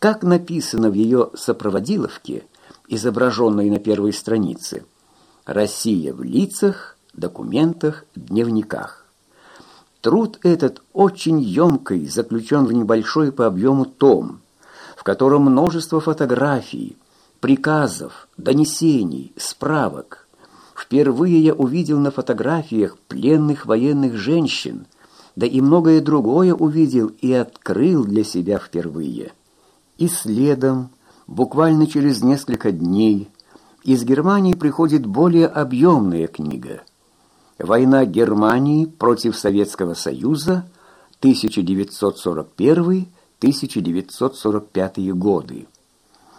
как написано в ее сопроводиловке, изображенной на первой странице. Россия в лицах, документах, дневниках. Труд этот очень емкий, заключен в небольшой по объему том, в котором множество фотографий, приказов, донесений, справок. Впервые я увидел на фотографиях пленных военных женщин, да и многое другое увидел и открыл для себя впервые. И следом, буквально через несколько дней, из Германии приходит более объемная книга «Война Германии против Советского Союза 1941-1945 годы».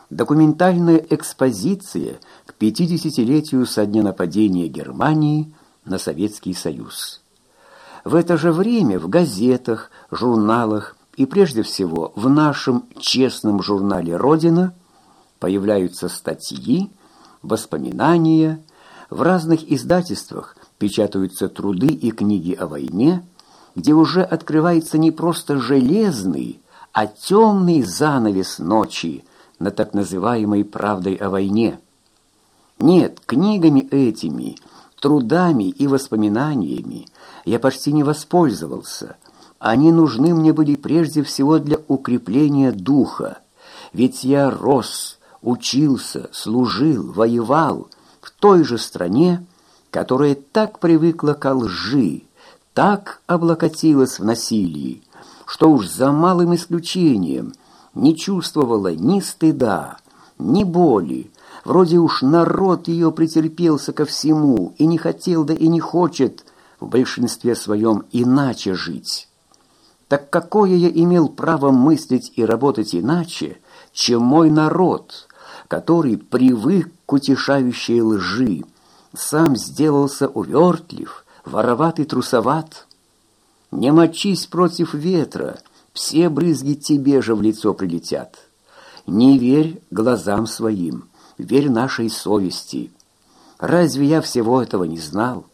Документальная экспозиция к 50-летию со дня нападения Германии на Советский Союз. В это же время в газетах, журналах и прежде всего в нашем честном журнале «Родина» появляются статьи, воспоминания, в разных издательствах печатаются труды и книги о войне, где уже открывается не просто железный, а темный занавес ночи на так называемой «правдой о войне». Нет, книгами этими, трудами и воспоминаниями я почти не воспользовался. Они нужны мне были прежде всего для укрепления духа, ведь я рос, учился, служил, воевал в той же стране, которая так привыкла к лжи, так облокотилась в насилии, что уж за малым исключением не чувствовала ни стыда, ни боли, вроде уж народ ее претерпелся ко всему и не хотел, да и не хочет в большинстве своем иначе жить. Так какое я имел право мыслить и работать иначе, чем мой народ, который привык к утешающей лжи, сам сделался увертлив, вороват и трусоват. Не мочись против ветра, все брызги тебе же в лицо прилетят. Не верь глазам своим, верь нашей совести. Разве я всего этого не знал?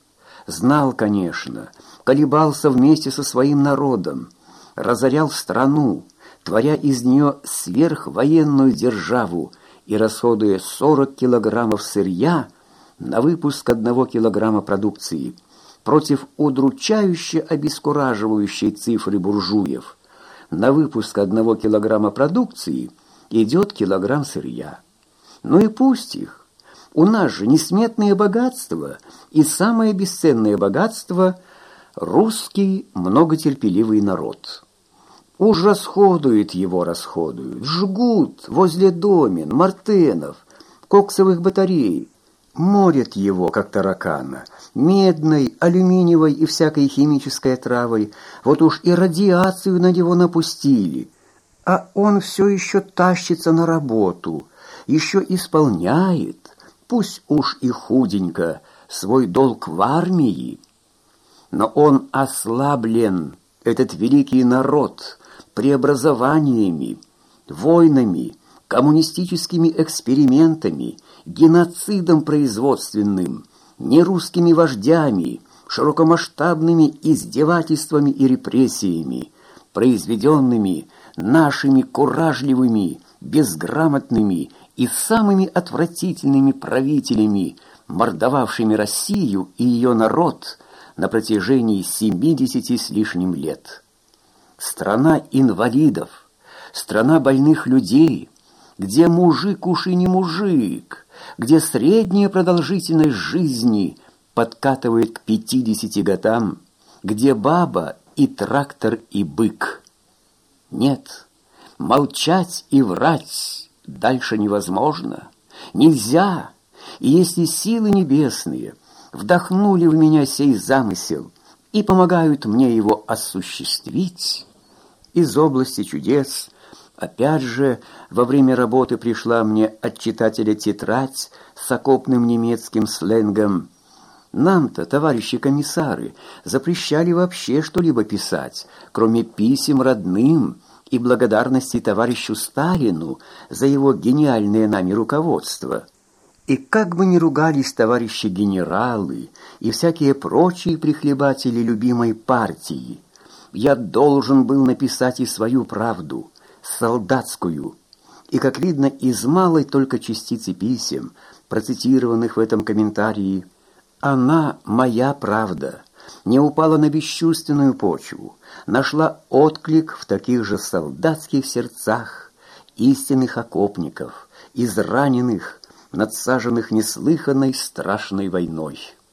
Знал, конечно, колебался вместе со своим народом, разорял страну, творя из нее сверхвоенную державу и расходуя 40 килограммов сырья на выпуск одного килограмма продукции против удручающе обескураживающей цифры буржуев. На выпуск одного килограмма продукции идет килограмм сырья. Ну и пусть их. У нас же несметные богатства, и самое бесценное богатство – русский многотерпеливый народ». Уж расходуют его, расходуют, жгут возле домен, мартенов, коксовых батарей, морят его, как таракана, медной, алюминиевой и всякой химической травой, вот уж и радиацию на него напустили, а он все еще тащится на работу, еще исполняет, пусть уж и худенько, свой долг в армии. Но он ослаблен, этот великий народ, преобразованиями, войнами, коммунистическими экспериментами, геноцидом производственным, нерусскими вождями, широкомасштабными издевательствами и репрессиями, произведенными нашими куражливыми, безграмотными и самыми отвратительными правителями, мордовавшими Россию и ее народ на протяжении семидесяти с лишним лет страна инвалидов, страна больных людей, где мужик уж и не мужик, где средняя продолжительность жизни подкатывает к пятидесяти годам, где баба и трактор и бык. Нет, молчать и врать дальше невозможно, нельзя, и если силы небесные вдохнули в меня сей замысел и помогают мне его осуществить, из области чудес. Опять же, во время работы пришла мне от читателя тетрадь с окопным немецким сленгом. Нам-то, товарищи комиссары, запрещали вообще что-либо писать, кроме писем родным и благодарности товарищу Сталину за его гениальное нами руководство. И как бы ни ругались товарищи генералы и всякие прочие прихлебатели любимой партии – я должен был написать и свою правду, солдатскую. И, как видно, из малой только частицы писем, процитированных в этом комментарии, она, моя правда, не упала на бесчувственную почву, нашла отклик в таких же солдатских сердцах истинных окопников, израненных, надсаженных неслыханной страшной войной.